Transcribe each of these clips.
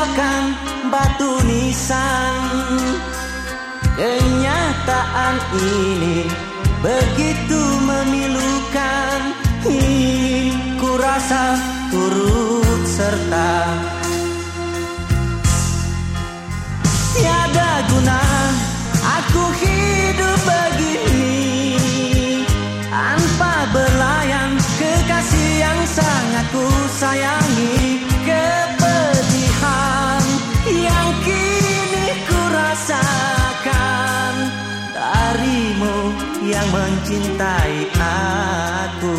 Tinggalkan batu nisan. Kenyataan ini begitu memilukan. Ingin ku rasa turut serta. Tiada guna aku hidup begini Tanpa belayan kekasih yang sangat ku sayangi mencintai aku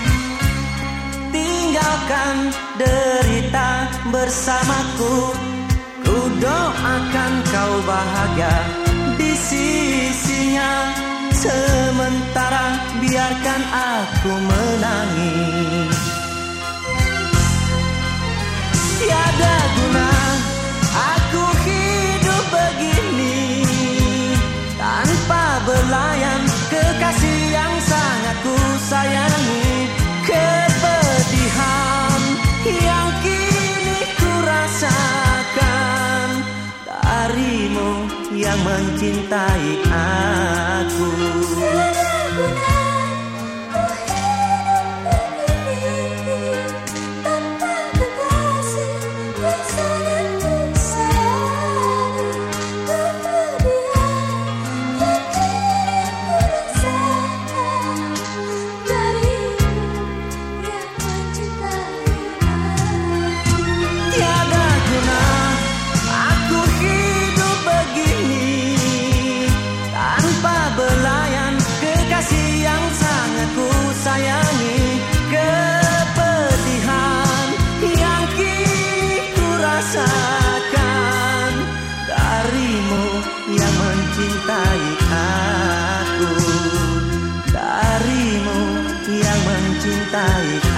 tinggalkan derita bersamaku. Ku doakan kau bahagia di sisinya. Sementara biarkan aku menangis Darimu yang mencintai aku aku Darimu yang mencintai aku